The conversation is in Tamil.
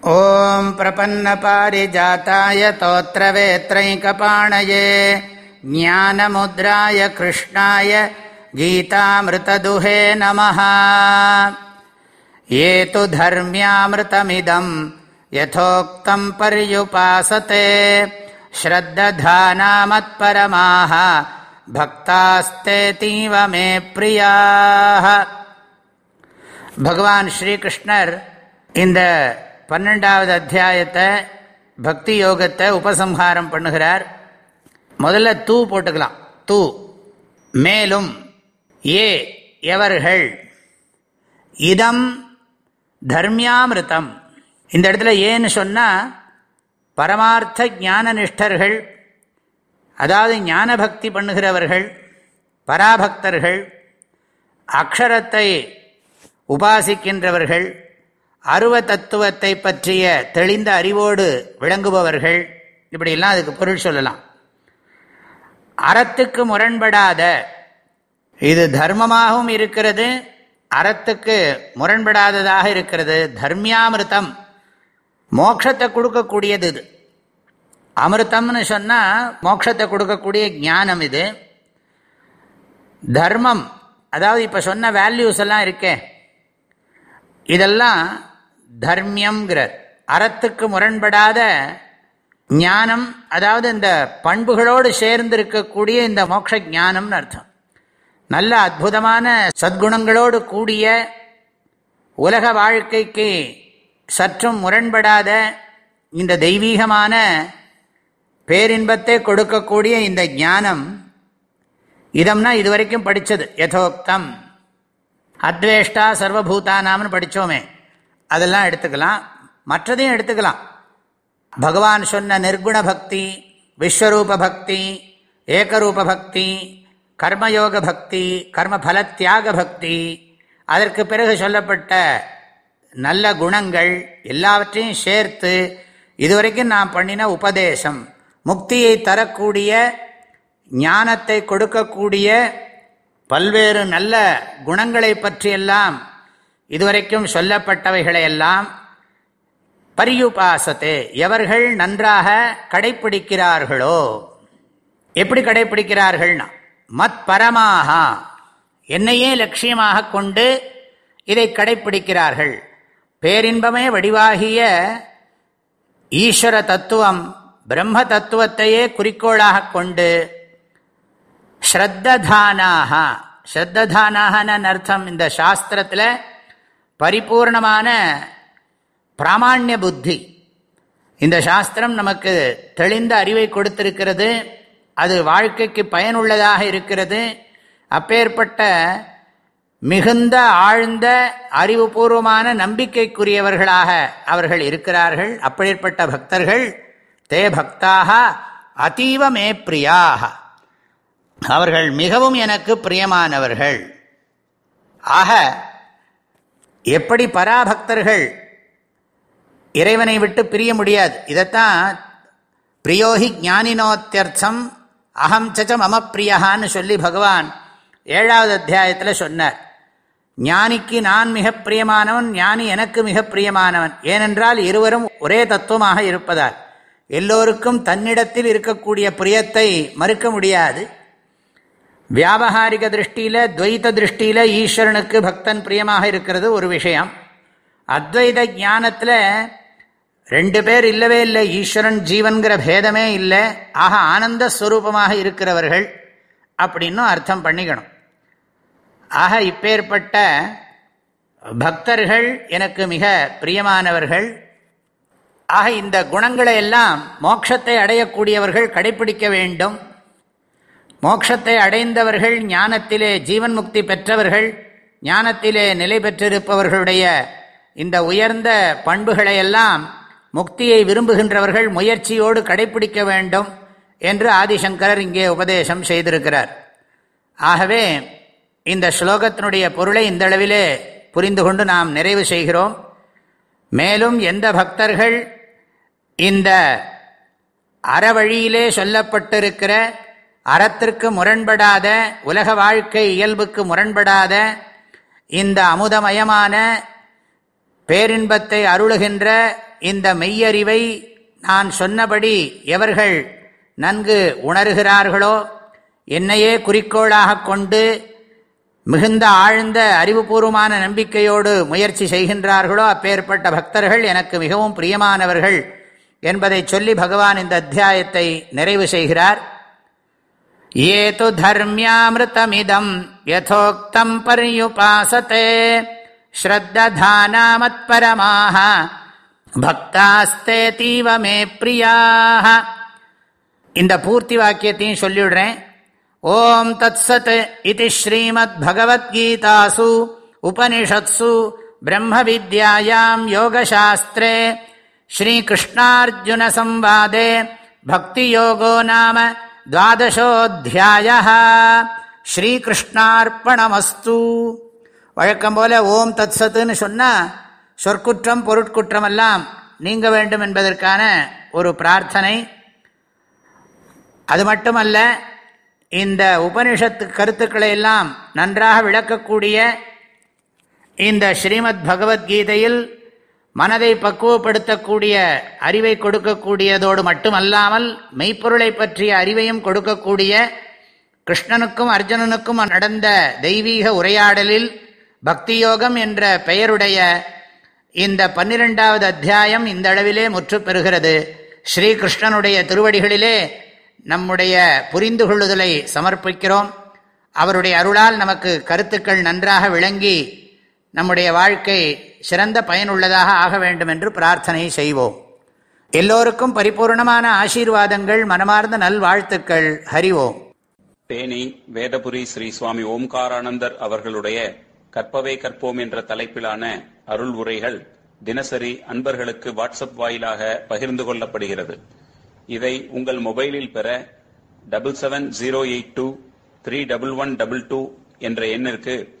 ॐ प्रपन्नपारिजाताय तोत्रवेत्रैकपाणये ज्ञानमुद्राय कृष्णाय गीतामृतदुहे नमः ये तु धर्म्यामृतमिदम् यथोक्तम् पर्युपासते श्रद्दधानामत्परमाः भक्तास्तेतीव मे प्रियाः भगवान् श्रीकृष्णर् இந்த பன்னெண்டாவது அத்தியாயத்தை பக்தி யோகத்தை உபசம்ஹாரம் பண்ணுகிறார். முதல்ல தூ போட்டுக்கலாம். தூ. மேலும் ஏ எவர்கள்? இதம் தர்மியாமிருத்தம். இந்த இடத்துல ஏன்னு சொன்னால் பரமார்த்த ஞான நிஷ்டர்கள் அதாவது ஞான பக்தி பண்ணுகிறவர்கள் பராபக்தர்கள் அக்ஷரத்தை உபாசிக்கின்றவர்கள் அருவ தத்துவத்தை பற்றிய தெளிந்த அறிவோடு விளங்குபவர்கள். இப்படிலாம் அதுக்கு பொருள் சொல்லலாம். அறத்துக்கு முரண்படாத இது தர்மமாகவும் இருக்கிறது அறத்துக்கு முரண்படாததாக இருக்கிறது தர்மியாமிருத்தம் மோட்சத்தை கொடுக்கக்கூடியது இது. அமிர்தம்னு சொன்னால் மோட்சத்தை கொடுக்கக்கூடிய ஞானம் இது. தர்மம் அதாவது இப்போ சொன்ன வேல்யூஸ் எல்லாம் இருக்கே. இதெல்லாம் தர்மியம்ங்கிறார் அறத்துக்கு முரண்படாத ஞானம் அதாவது இந்த பண்புகளோடு சேர்ந்து இருக்கக்கூடிய இந்த மோட்ச ஞானம்னு அர்த்தம். நல்ல அற்புதமான சத்குணங்களோடு கூடிய உலக வாழ்க்கைக்கு சற்றும் முரண்படாத இந்த தெய்வீகமான பேரின்பத்தை கொடுக்கக்கூடிய இந்த ஞானம் இதம்னா இதுவரைக்கும் படித்தது யதோக்தம். அத்வேஷ்டா சர்வபூதானாம்னு படித்தோமே அதெல்லாம் எடுத்துக்கலாம். மற்றதையும் எடுத்துக்கலாம். பகவான் சொன்ன நிர்குண பக்தி விஸ்வரூப பக்தி ஏகரூப பக்தி கர்மயோக பக்தி கர்ம தியாக பக்தி அதற்கு பிறகு சொல்லப்பட்ட நல்ல குணங்கள் எல்லாவற்றையும் சேர்த்து இதுவரைக்கும் நான் பண்ணின உபதேசம். முக்தியை தரக்கூடிய ஞானத்தை கொடுக்கக்கூடிய பல்வேறு நல்ல குணங்களை பற்றியெல்லாம் இதுவரைக்கும் சொல்லப்பட்டவைகளையெல்லாம் பரியுபாசத்தே எவர்கள் நன்றாக கடைப்பிடிக்கிறார்களோ எப்படி கடைப்பிடிக்கிறார்கள்னா மத் பரமாக என்னையே லட்சியமாக கொண்டு இதை கடைப்பிடிக்கிறார்கள். பேரின்பமே வடிவாகிய ஈஸ்வர தத்துவம் பிரம்ம தத்துவத்தையே குறிக்கோளாக கொண்டு ஸ்ரத்ததானாக ஸ்ரத்ததானாகன்னு அர்த்தம் இந்த சாஸ்திரத்தில் பரிபூர்ணமான பிராமான்ய புத்தி. இந்த சாஸ்திரம் நமக்கு தெளிந்த அறிவை கொடுத்திருக்கிறது. அது வாழ்க்கைக்கு பயனுள்ளதாக இருக்கிறது. அப்பேற்பட்ட மிகுந்த ஆழ்ந்த அறிவுபூர்வமான நம்பிக்கைக்குரியவர்களாக அவர்கள் இருக்கிறார்கள். அப்படிப்பட்ட பக்தர்கள் தே பக்தாக அதீவ மே பிரியாக. அவர்கள் மிகவும் எனக்கு பிரியமானவர்கள். ஆக எப்படி பராபக்தர்கள் இறைவனை விட்டு பிரிய முடியாது? இதைத்தான் பிரியோஹி ஞானினோத்தியர்த்தம் அகம் சச்ச மம பிரியகான்னு சொல்லி பகவான் ஏழாவது அத்தியாயத்தில் சொன்னார். ஞானிக்கு நான் மிக பிரியமானவன் ஞானி எனக்கு மிக பிரியமானவன். ஏனென்றால் இருவரும் ஒரே தத்துவமாக இருப்பதால். எல்லோருக்கும் தன்னிடத்தில் இருக்கக்கூடிய பிரியத்தை மறுக்க முடியாது. வியாபகாரிக திருஷ்டியில் துவைத்த திருஷ்டியில் ஈஸ்வரனுக்கு பக்தன் பிரியமாக இருக்கிறது ஒரு விஷயம். அத்வைத ஞானத்தில் ரெண்டு பேர் இல்லவே இல்லை. ஈஸ்வரன் ஜீவன்கிற பேதமே இல்லை. ஆக ஆனந்த ஸ்வரூபமாக இருக்கிறவர்கள் அப்படின்னும் அர்த்தம் பண்ணிக்கணும். ஆக இப்பேற்பட்ட பக்தர்கள் எனக்கு மிக பிரியமானவர்கள். ஆக இந்த குணங்களை எல்லாம் மோட்சத்தை அடையக்கூடியவர்கள் கடைபிடிக்க வேண்டும். மோட்சத்தை அடைந்தவர்கள் ஞானத்திலே ஜீவன் முக்தி பெற்றவர்கள் ஞானத்திலே நிலை பெற்றிருப்பவர்களுடைய இந்த உயர்ந்த பண்புகளையெல்லாம் முக்தியை விரும்புகின்றவர்கள் முயற்சியோடு கடைபிடிக்க வேண்டும் என்று ஆதிசங்கரர் இங்கே உபதேசம் செய்திருக்கிறார். ஆகவே இந்த ஸ்லோகத்தினுடைய பொருளை இந்த அளவிலே புரிந்து கொண்டு நாம் நிறைவு செய்கிறோம். மேலும் எந்த பக்தர்கள் இந்த அறவழியிலே சொல்லப்பட்டிருக்கிற அறத்திற்கு முரண்படாத உலக வாழ்க்கை இயல்புக்கு முரண்படாத இந்த அமுதமயமான பேரின்பத்தை அருளுகின்ற இந்த மெய்யறிவை நான் சொன்னபடி எவர்கள் நன்கு உணர்கிறார்களோ என்னையே குறிக்கோளாக கொண்டு மிகுந்த ஆழ்ந்த அறிவுபூர்வமான நம்பிக்கையோடு முயற்சி செய்கின்றார்களோ அப்பேற்பட்ட பக்தர்கள் எனக்கு மிகவும் பிரியமானவர்கள் என்பதை சொல்லி பகவான் இந்த அத்தியாயத்தை நிறைவு செய்கிறார். ஏது தர்மியாமிருத்தமிதம் யதோக்தம் பர்யுபாசத்தே ஸ்ரத்ததானாமத்பரமாக பக்தாஸ்தே தீவமே பிரியாக இந்த பூர்த்தி வாக்கியத்தையும் சொல்லிவிடுறேன். ஓம் தத் சத் இது ஸ்ரீமத் பகவத்கீதாசு உபனிஷத்சு பிரம்ம வித்யாயாம் யோகசாஸ்திரே ஸ்ரீகிருஷ்ணார்ஜுன சம்வாதே. பக்தி யோகோ நாம துவாதசோத்தியாய ஸ்ரீகிருஷ்ணார்ப்பணமஸ்து. வழக்கம் போல ஓம் தத் சத்துன்னு சொன்னால் சொற்குற்றம் பொருட்குற்றம் எல்லாம் நீங்க வேண்டும் என்பதற்கான ஒரு பிரார்த்தனை. அது மட்டுமல்ல இந்த உபனிஷத்து கருத்துக்களை எல்லாம் நன்றாக விளக்கக்கூடிய இந்த ஸ்ரீமத் பகவத்கீதையில் மனதை பக்குவப்படுத்தக்கூடிய அறிவை கொடுக்கக்கூடியதோடு மட்டுமல்லாமல் மெய்ப்பொருளை பற்றிய அறிவையும் கொடுக்கக்கூடிய கிருஷ்ணனுக்கும் அர்ஜுனனுக்கும் நடந்த தெய்வீக உரையாடலில் பக்தியோகம் என்ற பெயருடைய இந்த பன்னிரெண்டாவது அத்தியாயம் இந்த அளவிலே முற்று பெறுகிறது. ஸ்ரீகிருஷ்ணனுடைய திருவடிகளிலே நம்முடைய புரிந்து கொள்ளுதலை சமர்ப்பிக்கிறோம். அவருடைய அருளால் நமக்கு கருத்துக்கள் நன்றாக விளங்கி நம்முடைய வாழ்க்கை சிறந்த பயனுள்ளதாக ஆக வேண்டும் என்று பிரார்த்தனை செய்வோம். எல்லோருக்கும் பரிபூர்ணமான ஆசீர்வாதங்கள் மனமார்ந்த நல்வாழ்த்துக்கள். ஹரிவோம். தேனி வேதபுரி ஸ்ரீ சுவாமி ஓம்காரானந்தர் அவர்களுடைய கற்பவே கற்போம் என்ற தலைப்பிலான அருள் உரைகள் தினசரி அன்பர்களுக்கு வாட்ஸ்அப் வாயிலாக பகிர்ந்து கொள்ளப்படுகிறது. இதை உங்கள் மொபைலில் பெற double seven zero eight two three double one double two என்ற எண்ணிற்கு